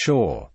Sure.